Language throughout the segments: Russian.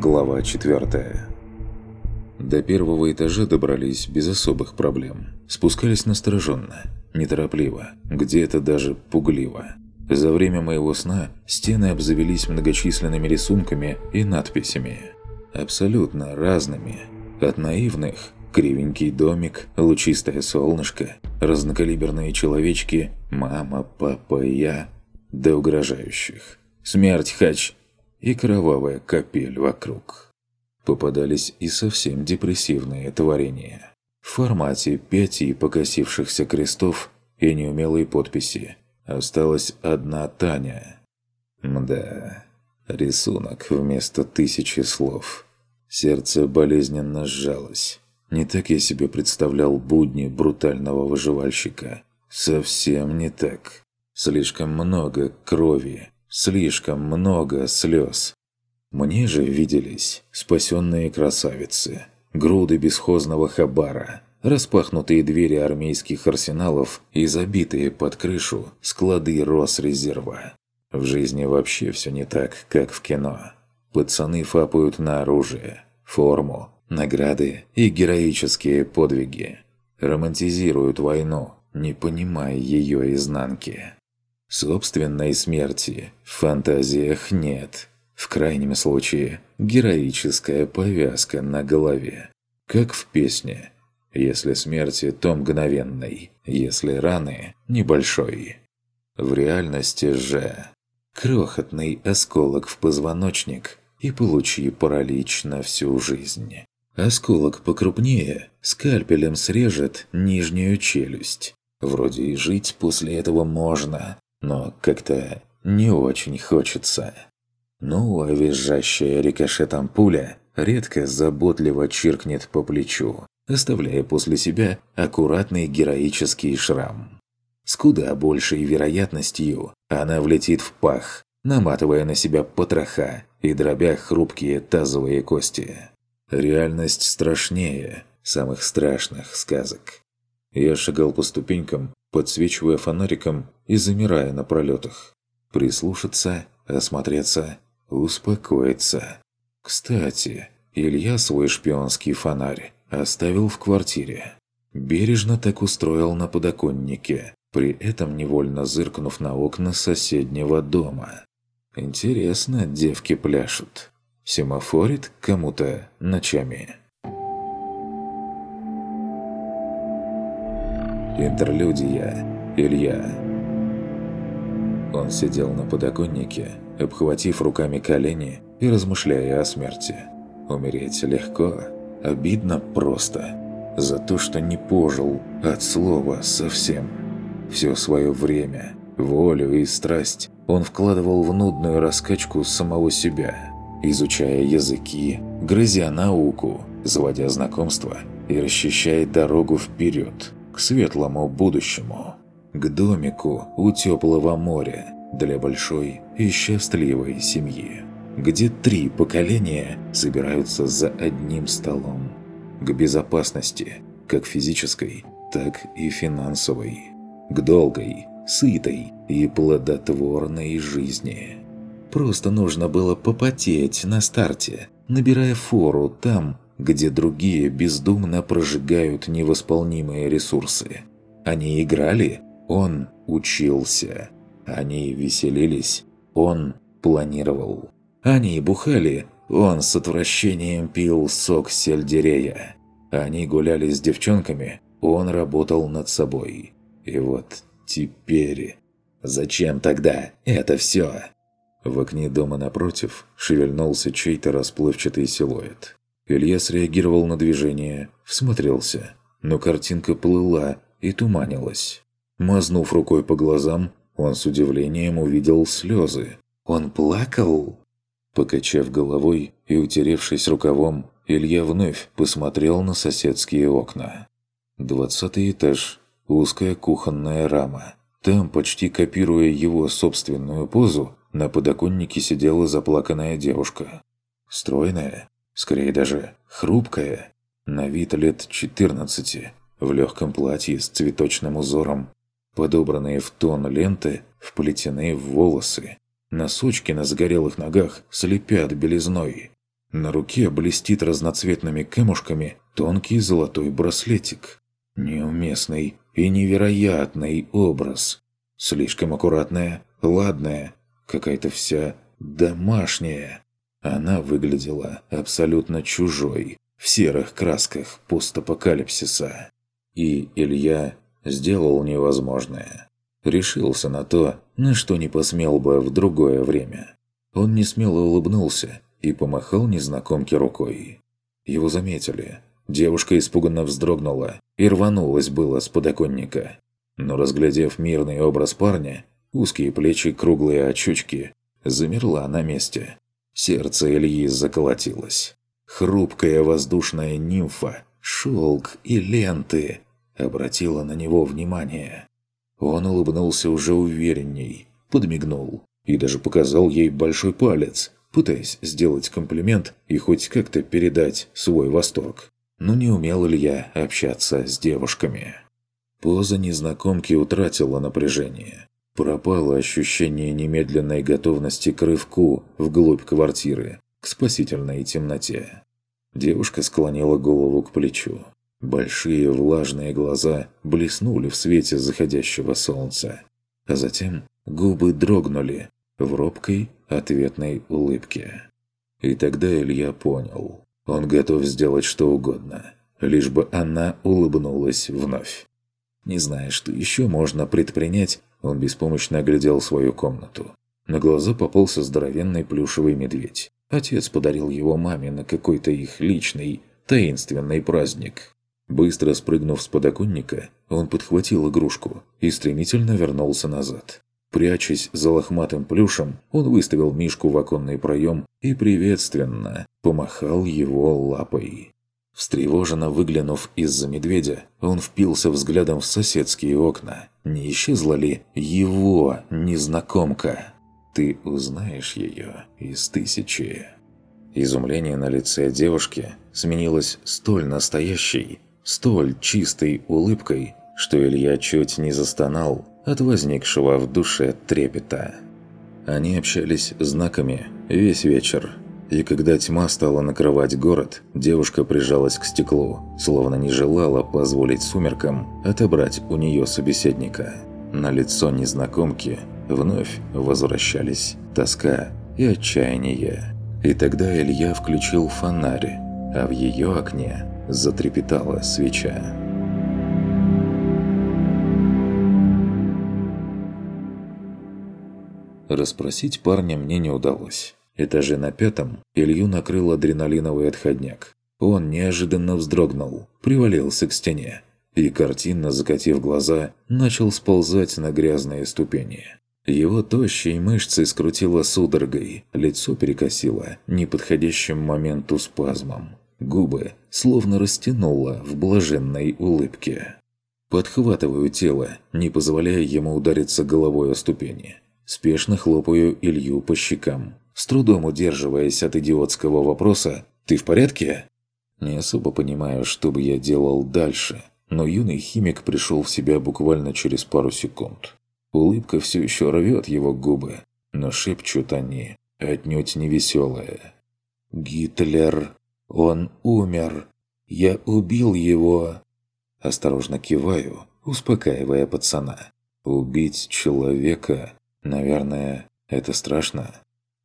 Глава 4 До первого этажа добрались без особых проблем. Спускались настороженно, неторопливо, где-то даже пугливо. За время моего сна стены обзавелись многочисленными рисунками и надписями. Абсолютно разными. От наивных – кривенький домик, лучистое солнышко, разнокалиберные человечки «мама», «папа», «я» – до угрожающих. «Смерть, хач!» И кровавая капель вокруг. Попадались и совсем депрессивные творения. В формате пяти покосившихся крестов и неумелой подписи осталась одна Таня. Мда, рисунок вместо тысячи слов. Сердце болезненно сжалось. Не так я себе представлял будни брутального выживальщика. Совсем не так. Слишком много крови, Слишком много слез. Мне же виделись спасенные красавицы, груды бесхозного хабара, распахнутые двери армейских арсеналов и забитые под крышу склады Росрезерва. В жизни вообще все не так, как в кино. Пацаны фапают на оружие, форму, награды и героические подвиги. Романтизируют войну, не понимая ее изнанки. Собственной смерти в фантазиях нет. В крайнем случае, героическая повязка на голове. Как в песне. Если смерти, то мгновенной. Если раны – небольшой. В реальности же крохотный осколок в позвоночник и получи паралич на всю жизнь. Осколок покрупнее скальпелем срежет нижнюю челюсть. Вроде и жить после этого можно, но как-то не очень хочется. Ну, а визжащая рикошетом пуля редко заботливо чиркнет по плечу, оставляя после себя аккуратный героический шрам. С куда большей вероятностью она влетит в пах, наматывая на себя потроха и дробя хрупкие тазовые кости. Реальность страшнее самых страшных сказок. Я шагал по ступенькам, подсвечивая фонариком и замирая на пролетах. Прислушаться, осмотреться, успокоиться. Кстати, Илья свой шпионский фонарь оставил в квартире. Бережно так устроил на подоконнике, при этом невольно зыркнув на окна соседнего дома. Интересно, девки пляшут. Семафорит кому-то ночами. Интерлюдия. Илья. Он сидел на подоконнике, обхватив руками колени и размышляя о смерти. Умереть легко, обидно просто. За то, что не пожил от слова совсем. Все свое время, волю и страсть он вкладывал в нудную раскачку самого себя, изучая языки, грызя науку, заводя знакомства и расчищая дорогу вперед – к светлому будущему, к домику у теплого моря для большой и счастливой семьи, где три поколения собираются за одним столом, к безопасности, как физической, так и финансовой, к долгой, сытой и плодотворной жизни. Просто нужно было попотеть на старте, набирая фору там, где другие бездумно прожигают невосполнимые ресурсы. Они играли, он учился. Они веселились, он планировал. Они бухали, он с отвращением пил сок сельдерея. Они гуляли с девчонками, он работал над собой. И вот теперь... Зачем тогда это все? В окне дома напротив шевельнулся чей-то расплывчатый силуэт. Илья среагировал на движение, всмотрелся, но картинка плыла и туманилась. Мазнув рукой по глазам, он с удивлением увидел слезы. «Он плакал?» Покачав головой и утеревшись рукавом, Илья вновь посмотрел на соседские окна. Двадцатый этаж, узкая кухонная рама. Там, почти копируя его собственную позу, на подоконнике сидела заплаканная девушка. Стройная, скорее даже хрупкая, на вид лет 14, в легком платье с цветочным узором, подобранные в тон ленты, вплетены в волосы. Носочки на загорелых ногах слепят белизной. На руке блестит разноцветными камушками тонкий золотой браслетик. Неуместный и невероятный образ. Слишком аккуратная, ладная, какая-то вся домашняя. Она выглядела абсолютно чужой, в серых красках постапокалипсиса. И Илья сделал невозможное. Решился на то, на что не посмел бы в другое время. Он несмело улыбнулся и помахал незнакомке рукой. Его заметили. Девушка испуганно вздрогнула и рванулась было с подоконника. Но разглядев мирный образ парня, узкие плечи, круглые очучки, замерла на месте. Сердце Ильи заколотилось. Хрупкая воздушная нимфа, шелк и ленты обратила на него внимание. Он улыбнулся уже уверенней, подмигнул и даже показал ей большой палец, пытаясь сделать комплимент и хоть как-то передать свой восторг. Но не умел Илья общаться с девушками. Поза незнакомки утратила напряжение. Пропало ощущение немедленной готовности к рывку вглубь квартиры, к спасительной темноте. Девушка склонила голову к плечу. Большие влажные глаза блеснули в свете заходящего солнца. А затем губы дрогнули в робкой ответной улыбке. И тогда Илья понял. Он готов сделать что угодно, лишь бы она улыбнулась вновь. Не зная, что еще можно предпринять, он беспомощно оглядел свою комнату. На глаза попался здоровенный плюшевый медведь. Отец подарил его маме на какой-то их личный, таинственный праздник. Быстро спрыгнув с подоконника, он подхватил игрушку и стремительно вернулся назад. Прячась за лохматым плюшем, он выставил Мишку в оконный проем и приветственно помахал его лапой. Встревоженно выглянув из-за медведя, он впился взглядом в соседские окна. Не исчезла ли его незнакомка? Ты узнаешь ее из тысячи. Изумление на лице девушки сменилось столь настоящей, столь чистой улыбкой, что Илья чуть не застонал от возникшего в душе трепета. Они общались знаками весь вечер, и когда тьма стала накрывать город, девушка прижалась к стеклу, словно не желала позволить сумеркам отобрать у нее собеседника. На лицо незнакомки вновь возвращались тоска и отчаяние. И тогда Илья включил фонарь, а в ее окне затрепетала свеча. Расспросить парня мне не удалось. Этаже на пятом Илью накрыл адреналиновый отходняк. Он неожиданно вздрогнул, привалился к стене и, картинно закатив глаза, начал сползать на грязные ступени. Его тощие мышцы скрутило судорогой, лицо перекосило неподходящим моменту спазмом. Губы словно растянуло в блаженной улыбке. Подхватываю тело, не позволяя ему удариться головой о ступени. Спешно хлопаю Илью по щекам, с трудом удерживаясь от идиотского вопроса «Ты в порядке?». Не особо понимаю, что бы я делал дальше, но юный химик пришел в себя буквально через пару секунд. Улыбка все еще рвет его губы, но шепчут они отнюдь не веселые. «Гитлер! Он умер! Я убил его!» Осторожно киваю, успокаивая пацана. «Убить человека? Наверное, это страшно?»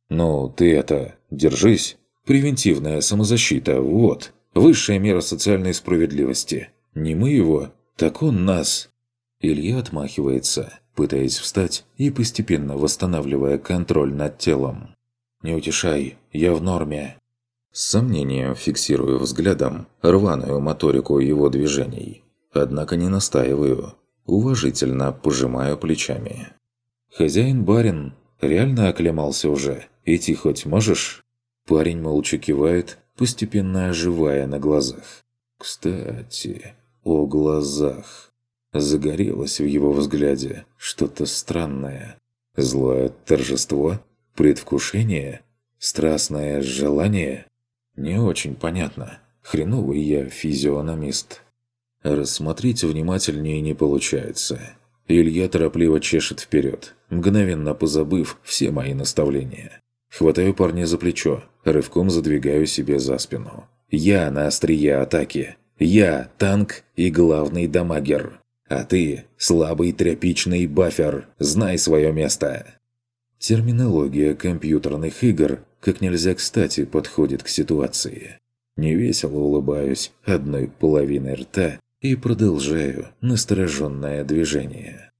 «Ну, ты это... Держись. Превентивная самозащита, вот. Высшая мера социальной справедливости. Не мы его, так он нас». Илья отмахивается, пытаясь встать и постепенно восстанавливая контроль над телом. «Не утешай, я в норме». С сомнением фиксирую взглядом рваную моторику его движений. Однако не настаиваю. Уважительно пожимаю плечами. «Хозяин-барин реально оклемался уже?» «Идти хоть можешь?» Парень молча кивает, постепенно оживая на глазах. «Кстати, о глазах!» Загорелось в его взгляде что-то странное. Злое торжество? Предвкушение? Страстное желание? Не очень понятно. Хреновый я физиономист. Рассмотреть внимательнее не получается. Илья торопливо чешет вперед, мгновенно позабыв все мои наставления. Хватаю парня за плечо, рывком задвигаю себе за спину. Я на острие атаки. Я танк и главный дамагер. А ты слабый тряпичный бафер. Знай свое место. Терминология компьютерных игр как нельзя кстати подходит к ситуации. Невесело улыбаюсь одной половиной рта и продолжаю настороженное движение.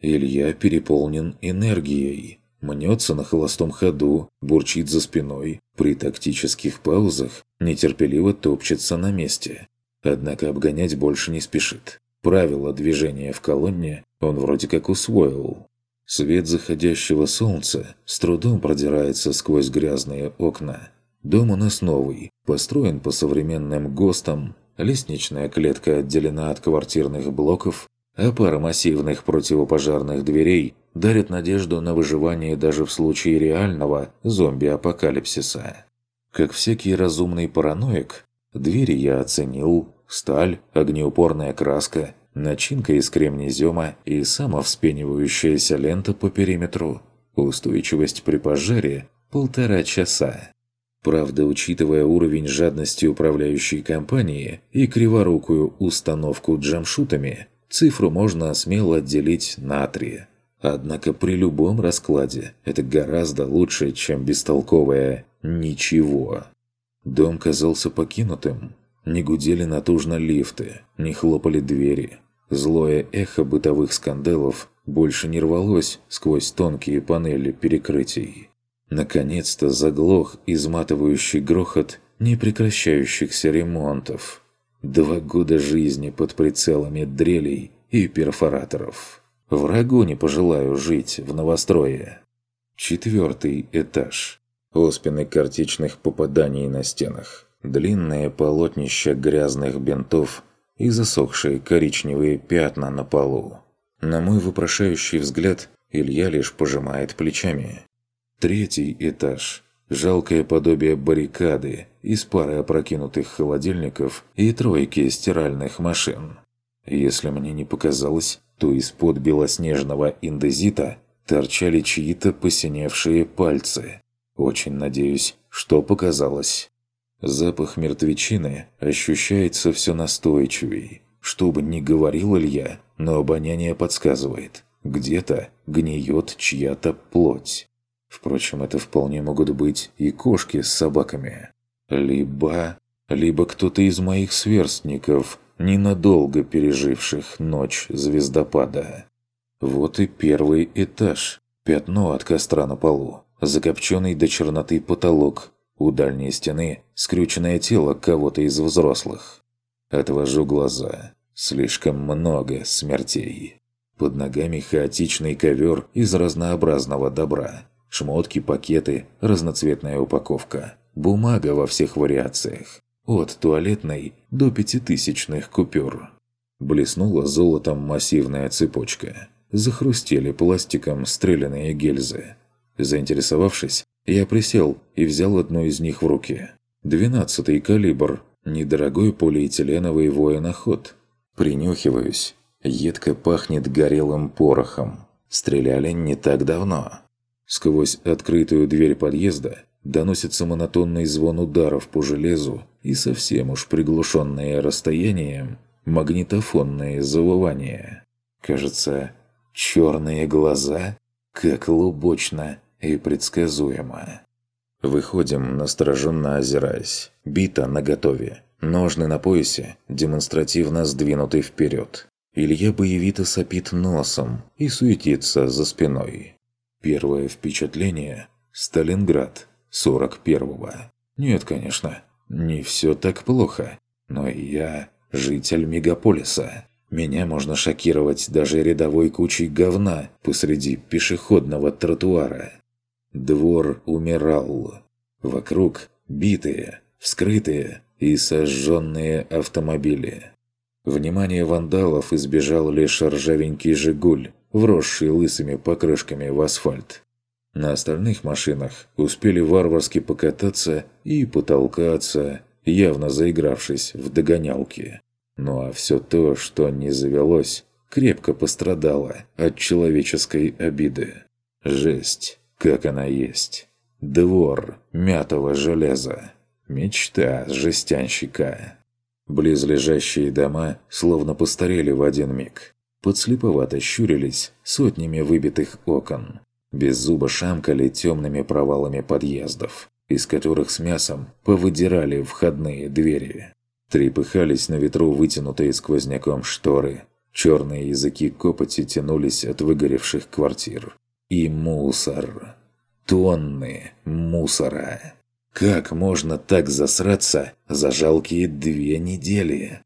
Илья переполнен энергией, мнется на холостом ходу, бурчит за спиной, при тактических паузах нетерпеливо топчется на месте. Однако обгонять больше не спешит. Правила движения в колонне он вроде как усвоил. Свет заходящего солнца с трудом продирается сквозь грязные окна. Дом у нас новый, построен по современным ГОСТам, лестничная клетка отделена от квартирных блоков, а пара массивных противопожарных дверей дарит надежду на выживание даже в случае реального зомби-апокалипсиса. Как всякий разумный параноик, двери я оценил, сталь, огнеупорная краска, начинка из кремнезема и самовспенивающаяся лента по периметру. Устойчивость при пожаре – полтора часа. Правда, учитывая уровень жадности управляющей компании и криворукую установку джамшутами, цифру можно смело отделить на три – Однако при любом раскладе это гораздо лучше, чем бестолковое «ничего». Дом казался покинутым. Не гудели натужно лифты, не хлопали двери. Злое эхо бытовых скандалов больше не рвалось сквозь тонкие панели перекрытий. Наконец-то заглох изматывающий грохот непрекращающихся ремонтов. Два года жизни под прицелами дрелей и перфораторов. Врагу не пожелаю жить в новострое. Четвертый этаж. Оспины картичных попаданий на стенах. Длинное полотнище грязных бинтов и засохшие коричневые пятна на полу. На мой вопрошающий взгляд, Илья лишь пожимает плечами. Третий этаж. Жалкое подобие баррикады из пары опрокинутых холодильников и тройки стиральных машин. Если мне не показалось, то из-под белоснежного индезита торчали чьи-то посиневшие пальцы. Очень надеюсь, что показалось. Запах мертвечины ощущается все настойчивей. Что бы ни говорил Илья, но обоняние подсказывает. Где-то гниет чья-то плоть. Впрочем, это вполне могут быть и кошки с собаками. Либо... Либо кто-то из моих сверстников – ненадолго переживших ночь звездопада. Вот и первый этаж. Пятно от костра на полу, закопченный до черноты потолок, у дальней стены скрюченное тело кого-то из взрослых. Отвожу глаза. Слишком много смертей. Под ногами хаотичный ковер из разнообразного добра. Шмотки, пакеты, разноцветная упаковка. Бумага во всех вариациях. От туалетной до пятитысячных купюр. Блеснула золотом массивная цепочка. Захрустели пластиком стрелянные гильзы. Заинтересовавшись, я присел и взял одну из них в руки. Двенадцатый калибр. Недорогой полиэтиленовый военоход. Принюхиваюсь. Едко пахнет горелым порохом. Стреляли не так давно. Сквозь открытую дверь подъезда доносится монотонный звон ударов по железу и совсем уж приглушенное расстоянием магнитофонное завывание. Кажется, черные глаза, как лубочно и предсказуемо. Выходим, настороженно озираясь. Бита наготове. Ножны на поясе, демонстративно сдвинуты вперед. Илья боевито сопит носом и суетится за спиной. Первое впечатление – Сталинград, 41-го. Нет, конечно, не все так плохо. Но я житель мегаполиса. Меня можно шокировать даже рядовой кучей говна посреди пешеходного тротуара. Двор умирал. Вокруг битые, вскрытые и сожженные автомобили. Внимание вандалов избежал лишь ржавенький «Жигуль», вросший лысыми покрышками в асфальт. На остальных машинах успели варварски покататься и потолкаться, явно заигравшись в догонялки. Ну а все то, что не завелось, крепко пострадало от человеческой обиды. Жесть, как она есть. Двор мятого железа. Мечта жестянщика. Близлежащие дома словно постарели в один миг. Подслеповато щурились сотнями выбитых окон. Без зуба шамкали темными провалами подъездов, из которых с мясом повыдирали входные двери. Трепыхались на ветру вытянутые сквозняком шторы. Черные языки копоти тянулись от выгоревших квартир. И мусор. Тонны мусора. Как можно так засраться за жалкие две недели?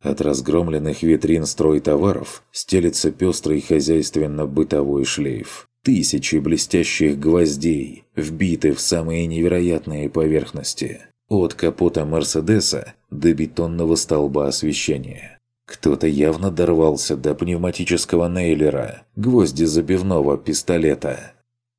От разгромленных витрин стройтоваров стелится пестрый хозяйственно-бытовой шлейф. Тысячи блестящих гвоздей вбиты в самые невероятные поверхности. От капота Мерседеса до бетонного столба освещения. Кто-то явно дорвался до пневматического нейлера, гвозди забивного пистолета.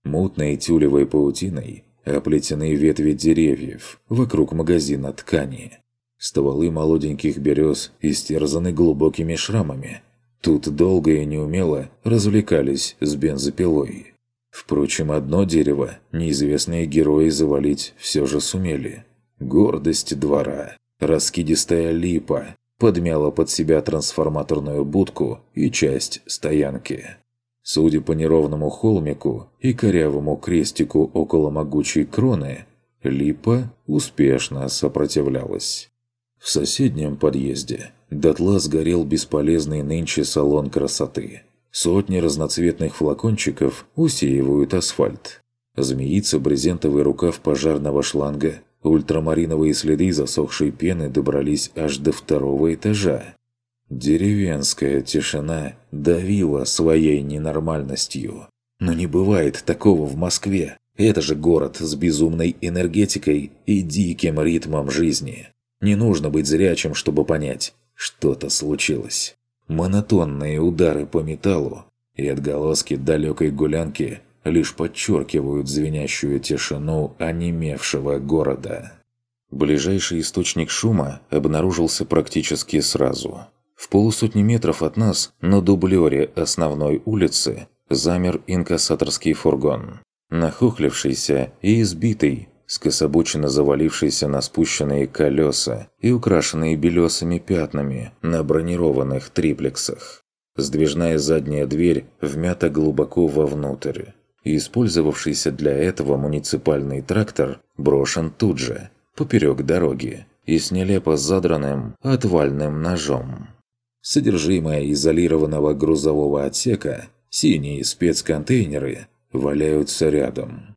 Мутной тюлевой паутиной оплетены ветви деревьев вокруг магазина ткани. Стволы молоденьких берез истерзаны глубокими шрамами. Тут долго и неумело развлекались с бензопилой. Впрочем, одно дерево неизвестные герои завалить все же сумели. Гордость двора. Раскидистая липа подмяла под себя трансформаторную будку и часть стоянки. Судя по неровному холмику и корявому крестику около могучей кроны, липа успешно сопротивлялась. В соседнем подъезде дотла сгорел бесполезный нынче салон красоты. Сотни разноцветных флакончиков усеивают асфальт. Змеится брезентовый рукав пожарного шланга Ультрамариновые следы засохшей пены добрались аж до второго этажа. Деревенская тишина давила своей ненормальностью. Но не бывает такого в Москве. Это же город с безумной энергетикой и диким ритмом жизни. Не нужно быть зрячим, чтобы понять, что-то случилось. Монотонные удары по металлу и отголоски далекой гулянки лишь подчеркивают звенящую тишину онемевшего города. Ближайший источник шума обнаружился практически сразу. В полусотни метров от нас, на дублере основной улицы, замер инкассаторский фургон. Нахохлившийся и избитый, скособоченно завалившийся на спущенные колеса и украшенные белесыми пятнами на бронированных триплексах. Сдвижная задняя дверь вмята глубоко вовнутрь и использовавшийся для этого муниципальный трактор брошен тут же, поперек дороги, и с нелепо задранным отвальным ножом. Содержимое изолированного грузового отсека, синие спецконтейнеры, валяются рядом.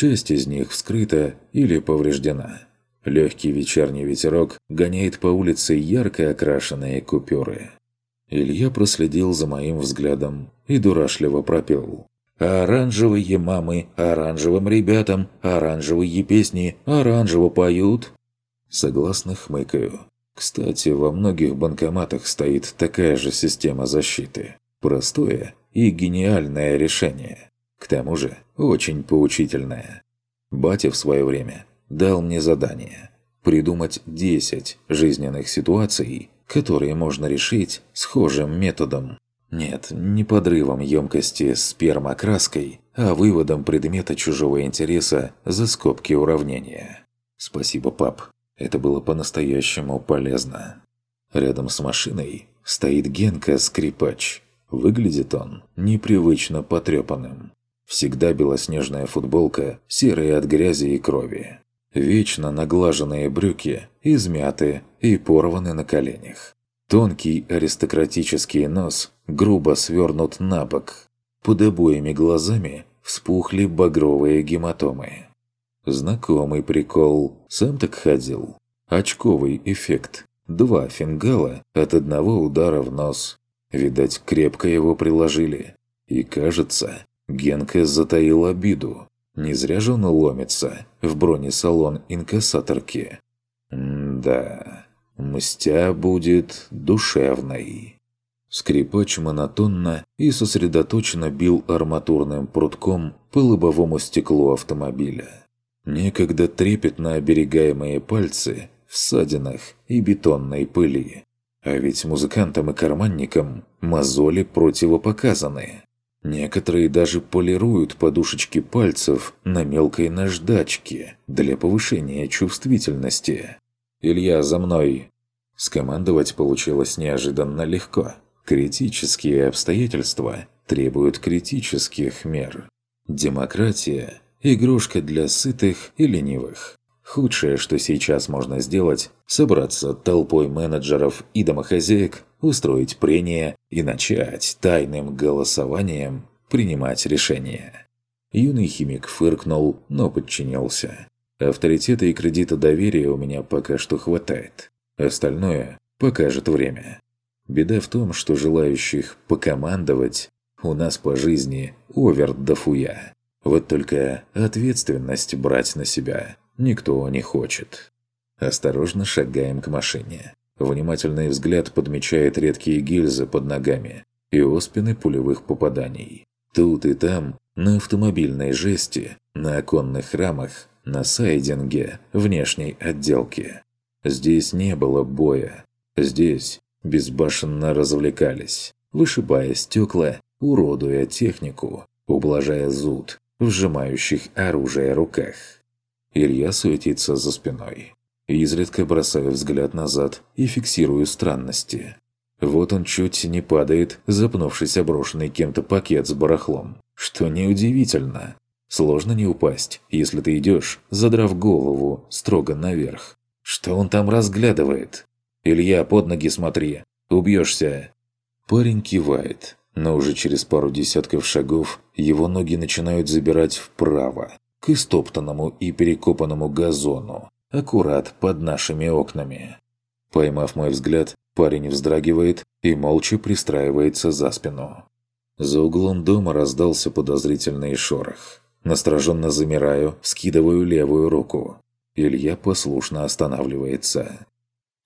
Часть из них вскрыта или повреждена. Легкий вечерний ветерок гоняет по улице ярко окрашенные купюры. Илья проследил за моим взглядом и дурашливо пропел оранжевые мамы оранжевым ребятам оранжевые песни оранжево поют. Согласно хмыкаю. Кстати, во многих банкоматах стоит такая же система защиты. Простое и гениальное решение. К тому же, очень поучительное. Батя в свое время дал мне задание придумать 10 жизненных ситуаций, которые можно решить схожим методом. Нет, не подрывом емкости спермокраской, а выводом предмета чужого интереса за скобки уравнения. Спасибо, пап. Это было по-настоящему полезно. Рядом с машиной стоит Генка-скрипач. Выглядит он непривычно потрепанным. Всегда белоснежная футболка, серая от грязи и крови. Вечно наглаженные брюки, измяты и порваны на коленях. Тонкий аристократический нос грубо свернут на бок. Под обоими глазами вспухли багровые гематомы. Знакомый прикол. Сам так ходил. Очковый эффект. Два фингала от одного удара в нос. Видать, крепко его приложили. И кажется, Генка затаил обиду. Не зря же он ломится в бронесалон инкассаторки. Да... Мстя будет душевной. Скрипач монотонно и сосредоточенно бил арматурным прутком по лобовому стеклу автомобиля. Некогда трепетно оберегаемые пальцы в ссадинах и бетонной пыли. А ведь музыкантам и карманникам мозоли противопоказаны. Некоторые даже полируют подушечки пальцев на мелкой наждачке для повышения чувствительности. «Илья, за мной!» Скомандовать получилось неожиданно легко. Критические обстоятельства требуют критических мер. Демократия – игрушка для сытых и ленивых. Худшее, что сейчас можно сделать – собраться толпой менеджеров и домохозяек устроить прение и начать тайным голосованием принимать решения. Юный химик фыркнул, но подчинился. Авторитета и кредита доверия у меня пока что хватает. Остальное покажет время. Беда в том, что желающих покомандовать у нас по жизни овер да. Вот только ответственность брать на себя никто не хочет. Осторожно шагаем к машине. Внимательный взгляд подмечает редкие гильзы под ногами и оспины пулевых попаданий. Тут и там, на автомобильной жести, на оконных рамах, на сайдинге внешней отделки. Здесь не было боя. Здесь безбашенно развлекались, вышибая стекла, уродуя технику, ублажая зуд, вжимающих оружие руках. Илья суетится за спиной. Изредка бросаю взгляд назад и фиксирую странности. Вот он чуть не падает, запнувшись оброшенный кем-то пакет с барахлом. Что неудивительно. Сложно не упасть, если ты идешь, задрав голову строго наверх. Что он там разглядывает? «Илья, под ноги смотри, убьешься!» Парень кивает, но уже через пару десятков шагов его ноги начинают забирать вправо, к истоптанному и перекопанному газону, аккурат под нашими окнами. Поймав мой взгляд, парень вздрагивает и молча пристраивается за спину. За углом дома раздался подозрительный шорох. Настороженно замираю, скидываю левую руку. Илья послушно останавливается.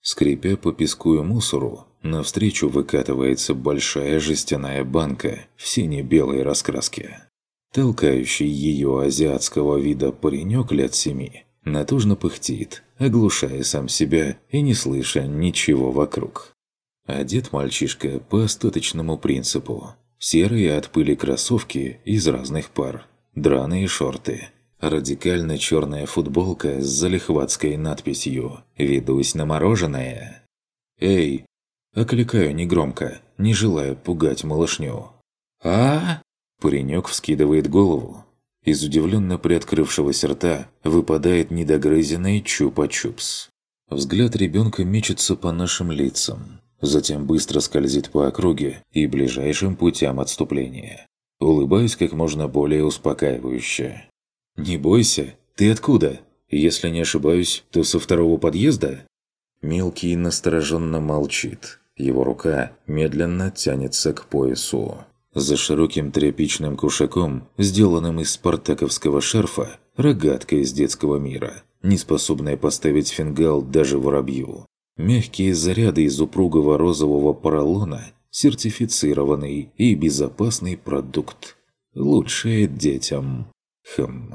Скрипя по песку и мусору, навстречу выкатывается большая жестяная банка в сине-белой раскраске. Толкающий ее азиатского вида паренек лет семи натужно пыхтит, оглушая сам себя и не слыша ничего вокруг. Одет мальчишка по остаточному принципу. Серые от пыли кроссовки из разных пар, драные шорты, радикально черная футболка с залихватской надписью «Ведусь на мороженое». «Эй!» – окликаю негромко, не желая пугать малышню. а Паренек вскидывает голову, из удивленно приоткрывшегося рта выпадает недогрызенный чупа-чупс. Взгляд ребенка мечется по нашим лицам, затем быстро скользит по округе и ближайшим путям отступления. Улыбаюсь как можно более успокаивающе. «Не бойся, ты откуда? Если не ошибаюсь, то со второго подъезда?» Мелкий настороженно молчит. Его рука медленно тянется к поясу. За широким тряпичным кушаком, сделанным из спартаковского шарфа, рогатка из детского мира, не способная поставить фингал даже воробью. Мягкие заряды из упругого розового поролона, сертифицированный и безопасный продукт. Лучшее детям. Хм.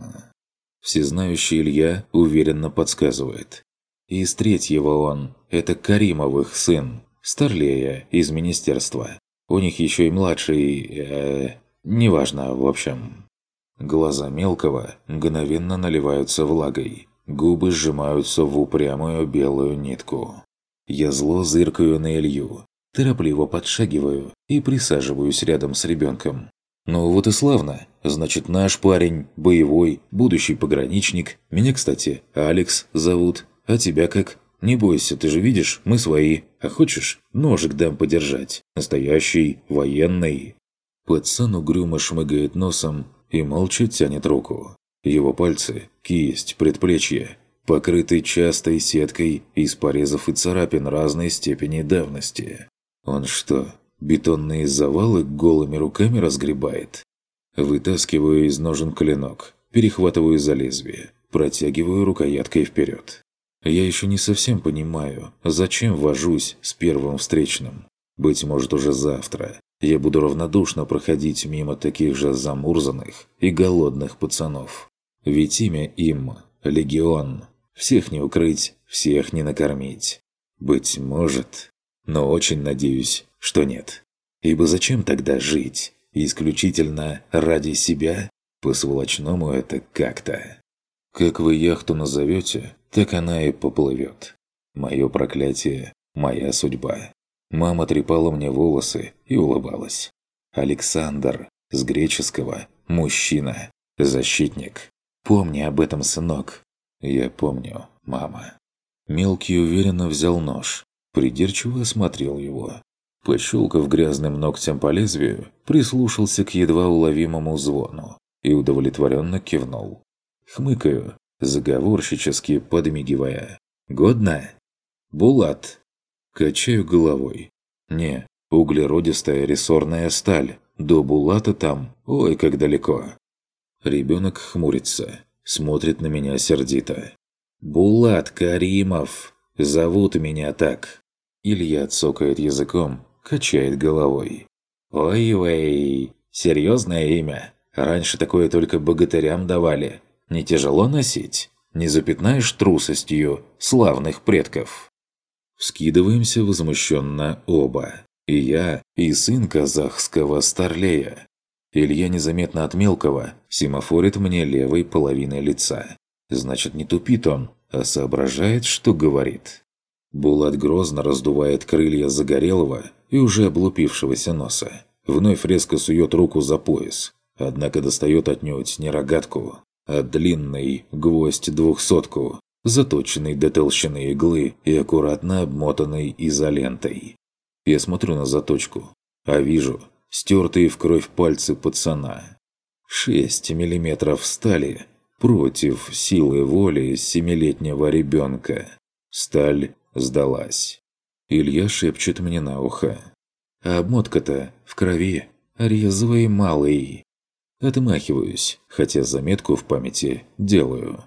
Всезнающий Илья уверенно подсказывает. Из третьего он – это Каримовых сын, Старлея из министерства. У них еще и младший... Э, неважно, в общем. Глаза мелкого мгновенно наливаются влагой. Губы сжимаются в упрямую белую нитку. Я зло зыркаю на Илью, торопливо подшагиваю и присаживаюсь рядом с ребенком. «Ну вот и славно. Значит, наш парень, боевой, будущий пограничник. Меня, кстати, Алекс зовут. А тебя как?» «Не бойся, ты же видишь, мы свои. А хочешь, ножик дам подержать? Настоящий, военный». Пацан угрюмо шмыгает носом и молча тянет руку. Его пальцы, кисть, предплечье покрыты частой сеткой из порезов и царапин разной степени давности. Он что, бетонные завалы голыми руками разгребает? Вытаскиваю из ножен клинок, перехватываю за лезвие, протягиваю рукояткой вперед. Я еще не совсем понимаю, зачем вожусь с первым встречным. Быть может, уже завтра я буду равнодушно проходить мимо таких же замурзанных и голодных пацанов. Ведь имя им – Легион. Всех не укрыть, всех не накормить. Быть может, но очень надеюсь, что нет. Ибо зачем тогда жить? исключительно ради себя? По-сволочному это как-то. Как вы яхту назовете, так она и поплывет. Мое проклятие, моя судьба. Мама трепала мне волосы и улыбалась. Александр, с греческого «мужчина», «защитник». Помни об этом, сынок. Я помню, мама. Мелкий уверенно взял нож, придирчиво осмотрел его. Пощелкав грязным ногтем по лезвию, прислушался к едва уловимому звону и удовлетворенно кивнул. Хмыкаю, заговорщически подмигивая. «Годно?» «Булат!» Качаю головой. «Не, углеродистая рессорная сталь. До Булата там, ой, как далеко!» Ребенок хмурится, смотрит на меня сердито. «Булат Каримов! Зовут меня так!» Илья цокает языком, качает головой. «Ой-вей, серьезное имя. Раньше такое только богатырям давали. Не тяжело носить? Не запятнаешь трусостью славных предков?» Вскидываемся возмущенно оба. И я, и сын казахского старлея. Илья незаметно от мелкого семафорит мне левой половиной лица. Значит, не тупит он, а соображает, что говорит. Булат грозно раздувает крылья загорелого и уже облупившегося носа. Вновь резко сует руку за пояс, однако достает отнюдь не рогатку, а длинный гвоздь-двухсотку, заточенный до толщины иглы и аккуратно обмотанный изолентой. Я смотрю на заточку, а вижу стертые в кровь пальцы пацана. Шесть миллиметров стали против силы воли семилетнего ребенка. Сталь сдалась. Илья шепчет мне на ухо. А обмотка-то в крови, резвый малый. Отмахиваюсь, хотя заметку в памяти делаю.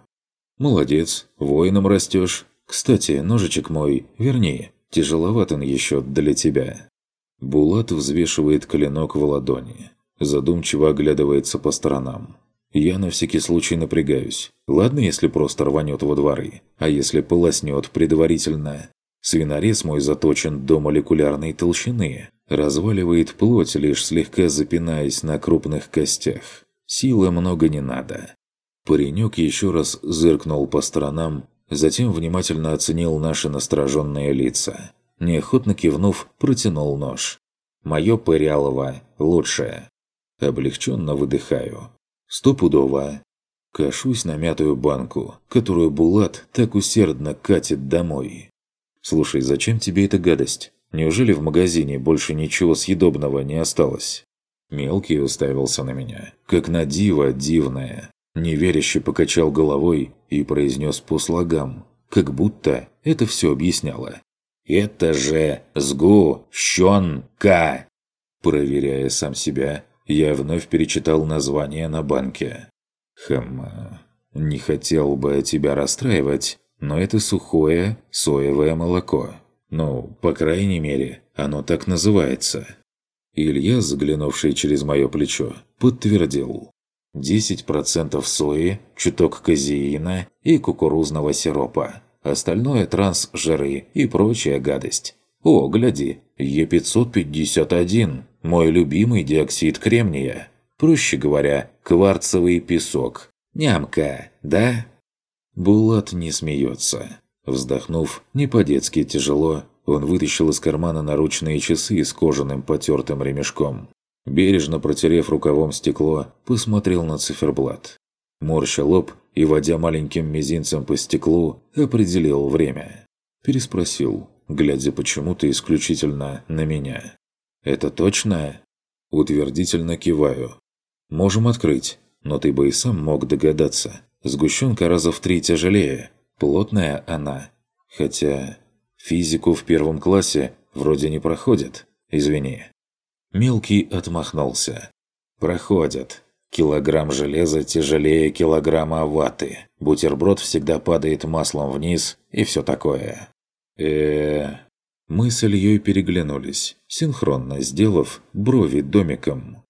Молодец, воином растешь. Кстати, ножичек мой, верни, тяжеловат он еще для тебя. Булат взвешивает клинок в ладони. Задумчиво оглядывается по сторонам. Я на всякий случай напрягаюсь. Ладно, если просто рванет во дворы, а если полоснет предварительно. Свинорез мой заточен до молекулярной толщины, разваливает плоть, лишь слегка запинаясь на крупных костях. Силы много не надо. Паренек еще раз зыркнул по сторонам, затем внимательно оценил наши настороженные лица. Неохотно кивнув, протянул нож. «Мое пырялово лучшее». Облегченно выдыхаю. «Стопудово». Кашусь на мятую банку, которую Булат так усердно катит домой. «Слушай, зачем тебе эта гадость? Неужели в магазине больше ничего съедобного не осталось?» Мелкий уставился на меня, как на диво дивное. Неверяще покачал головой и произнес по слогам, как будто это все объясняло. «Это же сгущенка!» Проверяя сам себя, я вновь перечитал название на банке. «Хм, не хотел бы тебя расстраивать, но это сухое соевое молоко. Ну, по крайней мере, оно так называется». Илья, заглянувший через мое плечо, подтвердил. 10% сои, чуток казеина и кукурузного сиропа. Остальное трансжиры и прочая гадость. О, гляди, Е551, мой любимый диоксид кремния. Проще говоря, кварцевый песок. Нямка, да? Булат не смеется. Вздохнув, не по-детски тяжело, он вытащил из кармана наручные часы с кожаным потертым ремешком. Бережно протерев рукавом стекло, посмотрел на циферблат. Морща лоб и, водя маленьким мизинцем по стеклу, определил время. Переспросил, глядя почему-то исключительно на меня. «Это точно?» Утвердительно киваю. «Можем открыть, но ты бы и сам мог догадаться. Сгущенка раза в три тяжелее. Плотная она. Хотя физику в первом классе вроде не проходит. Извини». Мелкий отмахнулся. «Проходят. Килограмм железа тяжелее килограмма ваты. Бутерброд всегда падает маслом вниз и все такое». э Мы с Ильей переглянулись, синхронно сделав брови домиком.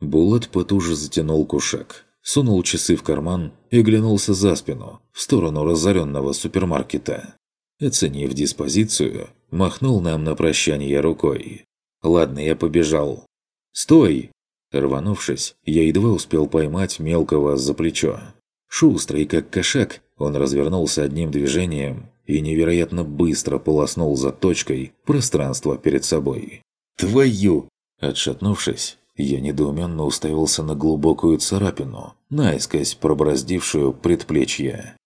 Булат потуже затянул кушак, сунул часы в карман и глянулся за спину, в сторону разоренного супермаркета. Оценив диспозицию, махнул нам на прощание рукой. Ладно, я побежал. «Стой!» Рванувшись, я едва успел поймать мелкого за плечо. Шустрый, как кошак, он развернулся одним движением и невероятно быстро полоснул за точкой пространство перед собой. «Твою!» Отшатнувшись, я недоуменно уставился на глубокую царапину, наискось пробороздившую предплечье.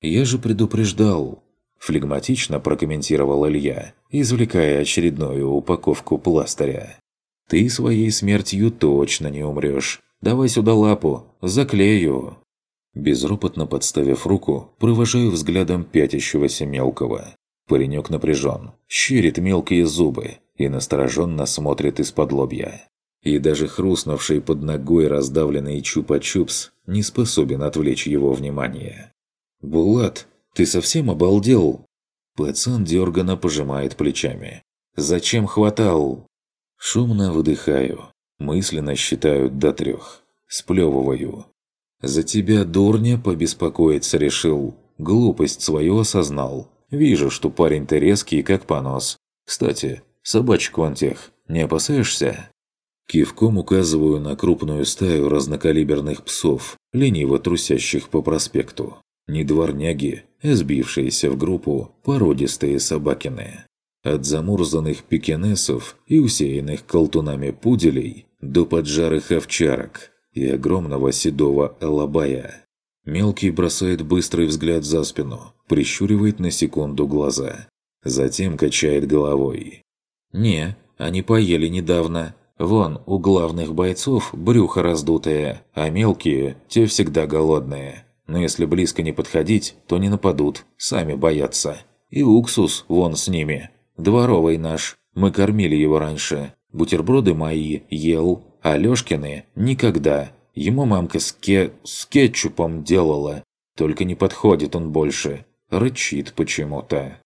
«Я же предупреждал!» Флегматично прокомментировал Илья, извлекая очередную упаковку пластыря. «Ты своей смертью точно не умрешь. Давай сюда лапу, заклею!» Безропотно подставив руку, провожаю взглядом пятящегося мелкого. Паренек напряжен, щерит мелкие зубы и настороженно смотрит из-под лобья. И даже хрустнувший под ногой раздавленный чупа-чупс не способен отвлечь его внимание. «Булат, ты совсем обалдел?» Пацан дерганно пожимает плечами. «Зачем хватал?» Шумно выдыхаю. Мысленно считаю до трех. Сплевываю. За тебя, дурня, побеспокоиться решил. Глупость свою осознал. Вижу, что парень-то резкий, как понос. Кстати, собачек вон тех, не опасаешься?» Кивком указываю на крупную стаю разнокалиберных псов, лениво трусящих по проспекту. Не дворняги, а сбившиеся в группу породистые собакины. От замурзанных пекинесов и усеянных колтунами пуделей до поджарых овчарок – и огромного седого алабая. Мелкий бросает быстрый взгляд за спину, прищуривает на секунду глаза. Затем качает головой. «Не, они поели недавно. Вон, у главных бойцов брюхо раздутое, а мелкие, те всегда голодные. Но если близко не подходить, то не нападут, сами боятся. И уксус вон с ними. Дворовый наш. Мы кормили его раньше. Бутерброды мои ел, а Лёшкины – никогда. Ему мамка с, ке... с кетчупом делала. Только не подходит он больше. Рычит почему-то.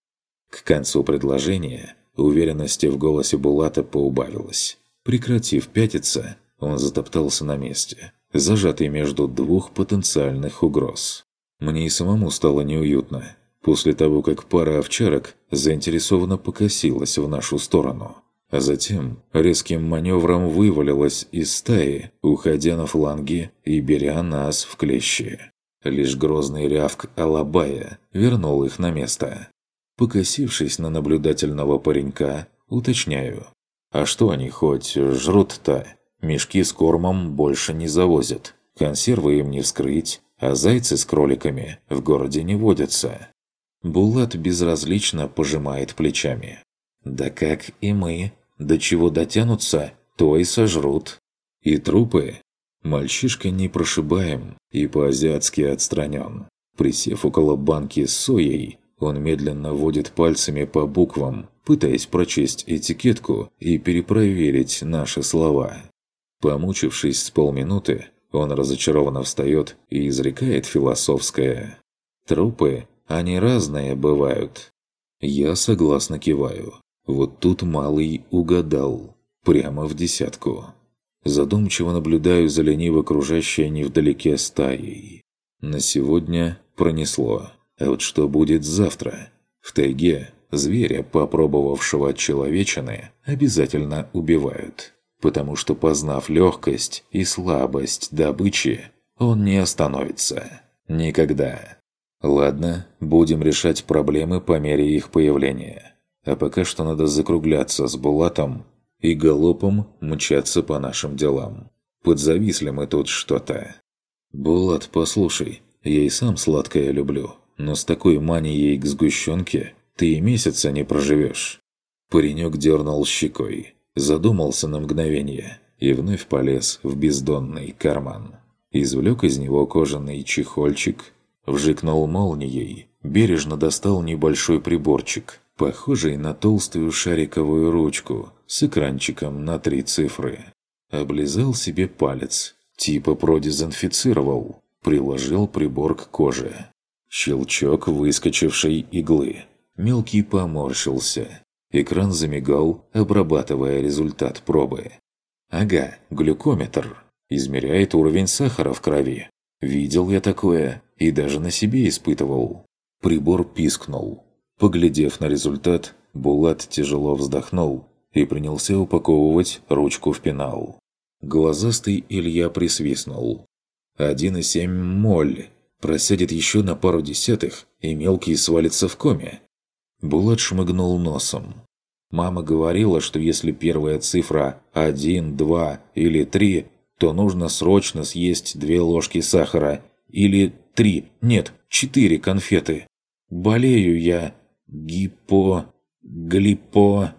К концу предложения уверенности в голосе Булата поубавилось. Прекратив пятиться, он затоптался на месте, зажатый между двух потенциальных угроз. Мне и самому стало неуютно, после того, как пара овчарок заинтересованно покосилась в нашу сторону – а затем резким маневром вывалилась из стаи, уходя на фланги и беря нас в клещи. Лишь грозный рявк Алабая вернул их на место. Покосившись на наблюдательного паренька, уточняю. А что они хоть жрут-то? Мешки с кормом больше не завозят. Консервы им не вскрыть, а зайцы с кроликами в городе не водятся. Булат безразлично пожимает плечами. «Да как и мы. До чего дотянутся, то и сожрут. И трупы. Мальчишка не прошибаем и по-азиатски отстранен. Присев около банки с соей, он медленно водит пальцами по буквам, пытаясь прочесть этикетку и перепроверить наши слова. Помучившись с полминуты, он разочарованно встает и изрекает философское. «Трупы, они разные бывают». Я согласно киваю. Вот тут малый угадал. Прямо в десятку. Задумчиво наблюдаю за лениво кружащей невдалеке стаей. На сегодня пронесло. А вот что будет завтра? В тайге зверя, попробовавшего человечины, обязательно убивают. Потому что, познав легкость и слабость добычи, он не остановится. Никогда. Ладно, будем решать проблемы по мере их появления. А пока что надо закругляться с Булатом и галопом мчаться по нашим делам. Подзависли мы тут что-то. «Булат, послушай, я и сам сладкое люблю, но с такой манией к сгущенке ты и месяца не проживешь». Паренек дернул щекой, задумался на мгновение и вновь полез в бездонный карман. Извлек из него кожаный чехольчик, вжикнул молнией, бережно достал небольшой приборчик – похожий на толстую шариковую ручку с экранчиком на три цифры. Облизал себе палец, типа продезинфицировал, приложил прибор к коже. Щелчок выскочившей иглы. Мелкий поморщился. Экран замигал, обрабатывая результат пробы. Ага, глюкометр. Измеряет уровень сахара в крови. Видел я такое и даже на себе испытывал. Прибор пискнул. Поглядев на результат, Булат тяжело вздохнул и принялся упаковывать ручку в пенал. Глазастый Илья присвистнул. «Один и семь моль. Просядет еще на пару десятых, и мелкий свалится в коме». Булат шмыгнул носом. Мама говорила, что если первая цифра один, два или три, то нужно срочно съесть две ложки сахара. Или три, нет, четыре конфеты. Болею я. Гипо... Глипо...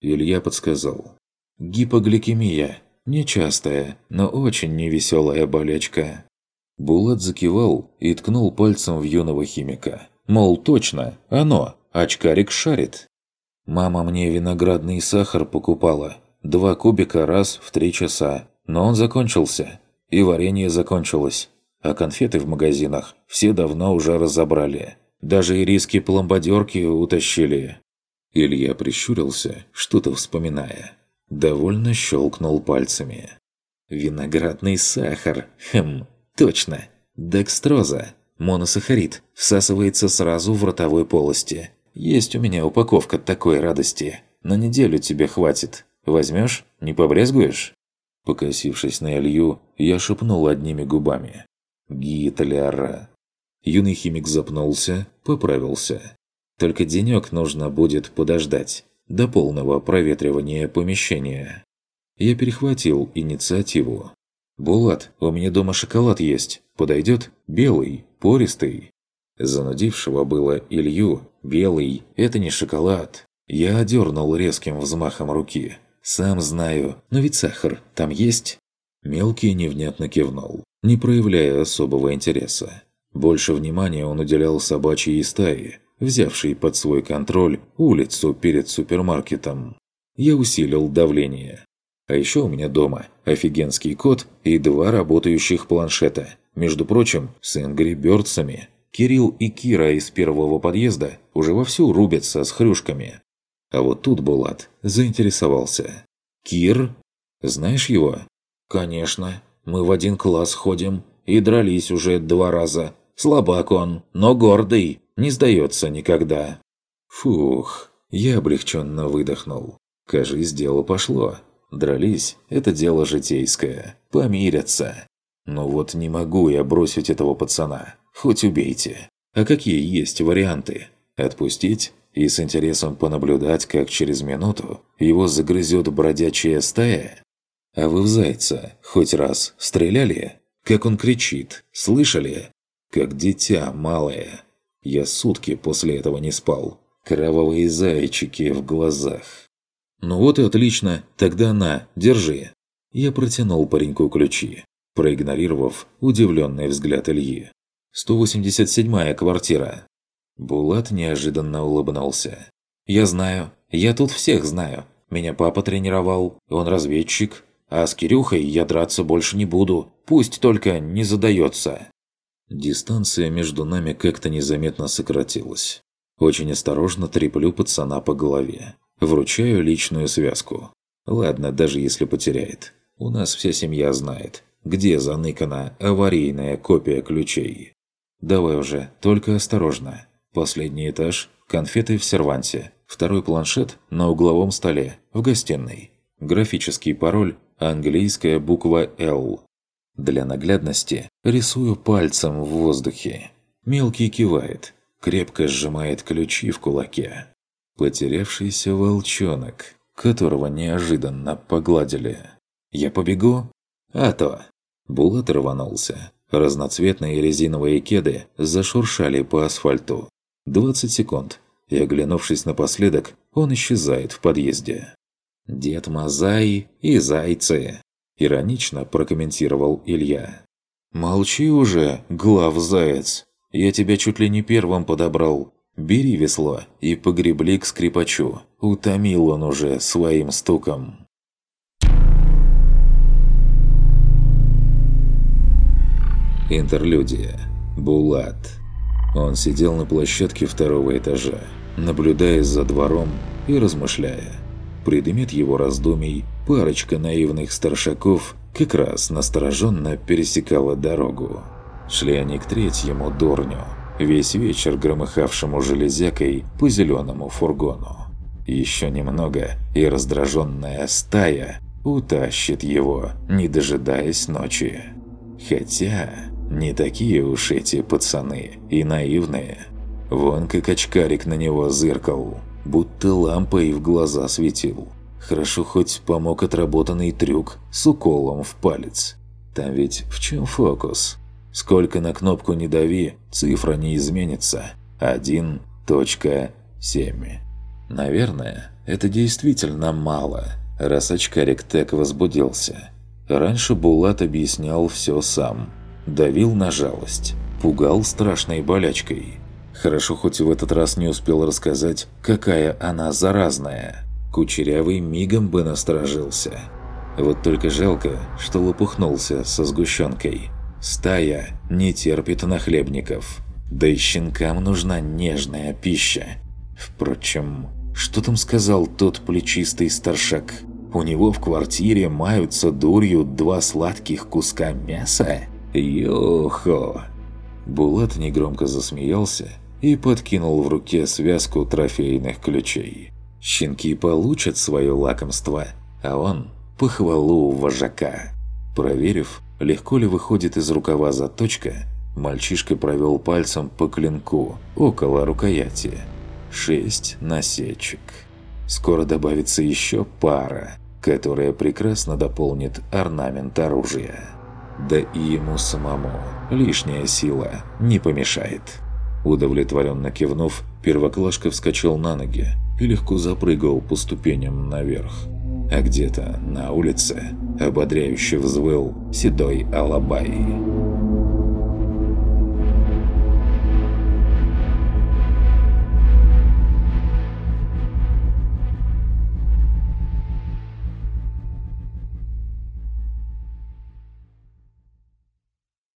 Илья подсказал. Гипогликемия. Нечастая, но очень невеселая болячка. Булат закивал и ткнул пальцем в юного химика. Мол, точно, оно, очкарик шарит. Мама мне виноградный сахар покупала. Два кубика раз в три часа. Но он закончился. И варенье закончилось. А конфеты в магазинах все давно уже разобрали. Даже ириски пломбадерки утащили. Илья прищурился, что-то вспоминая. Довольно щелкнул пальцами. «Виноградный сахар. Хм, точно. Декстроза. Моносахарид. Всасывается сразу в ротовой полости. Есть у меня упаковка такой радости. На неделю тебе хватит. Возьмешь? Не побрезгуешь?» Покосившись на Илью, я шепнул одними губами. «Гитлера». Юный химик запнулся, поправился. «Только денек нужно будет подождать до полного проветривания помещения. Я перехватил инициативу. «Булат, у меня дома шоколад есть. Подойдет? Белый, пористый». Занудившего было Илью, белый – это не шоколад. Я одернул резким взмахом руки. «Сам знаю, но ведь сахар там есть?» Мелкий невнятно кивнул, не проявляя особого интереса. Больше внимания он уделял собачьей стае, взявший под свой контроль улицу перед супермаркетом. Я усилил давление. А еще у меня дома офигенский кот и два работающих планшета. Между прочим, с Ингри Бёрдсами. Кирилл и Кира из первого подъезда уже вовсю рубятся с хрюшками. А вот тут Булат заинтересовался. «Кир? Знаешь его?» «Конечно. Мы в один класс ходим и дрались уже два раза. Слабак он, но гордый не сдается никогда. Фух, я облегченно выдохнул. Кажись, дело пошло. Дрались – это дело житейское. Помирятся. Но вот не могу я бросить этого пацана. Хоть убейте. А какие есть варианты? Отпустить и с интересом понаблюдать, как через минуту его загрызет бродячая стая? А вы в зайца хоть раз стреляли? Как он кричит, слышали? Как дитя малое. Я сутки после этого не спал. Кровавые зайчики в глазах. «Ну вот и отлично. Тогда на, держи». Я протянул пареньку ключи, проигнорировав удивленный взгляд Ильи. «187-я квартира». Булат неожиданно улыбнулся. «Я знаю. Я тут всех знаю. Меня папа тренировал, он разведчик. А с Кирюхой я драться больше не буду. Пусть только не задается». Дистанция между нами как-то незаметно сократилась. Очень осторожно треплю пацана по голове. Вручаю личную связку. Ладно, даже если потеряет. У нас вся семья знает, где заныкана аварийная копия ключей. Давай уже, только осторожно. Последний этаж, конфеты в серванте, второй планшет на угловом столе, в гостиной. Графический пароль, английская буква «Л». Для наглядности рисую пальцем в воздухе. Мелкий кивает, крепко сжимает ключи в кулаке. Потерявшийся волчонок, которого неожиданно погладили. «Я побегу?» «А то!» Булат рванулся. Разноцветные резиновые кеды зашуршали по асфальту. 20 секунд, и, оглянувшись напоследок, он исчезает в подъезде. Дед Мазай и зайцы. Иронично прокомментировал Илья. «Молчи уже, глав-заяц. Я тебя чуть ли не первым подобрал. Бери весло и погребли к скрипачу. Утомил он уже своим стуком». Интерлюдия. Булат. Он сидел на площадке второго этажа, наблюдая за двором и размышляя. Предмет его раздумий – Парочка наивных старшаков как раз настороженно пересекала дорогу. Шли они к третьему дурню, весь вечер громыхавшему железякой по зеленому фургону. Еще немного, и раздраженная стая утащит его, не дожидаясь ночи. Хотя, не такие уж эти пацаны и наивные. Вон как очкарик на него зыркал, будто лампой в глаза светил. Хорошо хоть помог отработанный трюк с уколом в палец. Там ведь в чем фокус? Сколько на кнопку не дави, цифра не изменится. 1.7. Наверное, это действительно мало, раз очкарик так возбудился. Раньше Булат объяснял все сам. Давил на жалость, пугал страшной болячкой. Хорошо, хоть в этот раз не успел рассказать, какая она заразная. Кучерявый мигом бы насторожился. Вот только жалко, что лопухнулся со сгущенкой. Стая не терпит нахлебников. Да и щенкам нужна нежная пища. Впрочем, что там сказал тот плечистый старшак? У него в квартире маются дурью два сладких куска мяса? Йохо! Булат негромко засмеялся и подкинул в руке связку трофейных ключей. Щенки получат свое лакомство, а он – похвалу вожака. Проверив, легко ли выходит из рукава заточка, мальчишка провел пальцем по клинку около рукояти. Шесть насечек. Скоро добавится еще пара, которая прекрасно дополнит орнамент оружия. Да и ему самому лишняя сила не помешает. Удовлетворенно кивнув, первоклашка вскочил на ноги и легко запрыгал по ступеням наверх. А где-то на улице ободряюще взвыл седой алабай.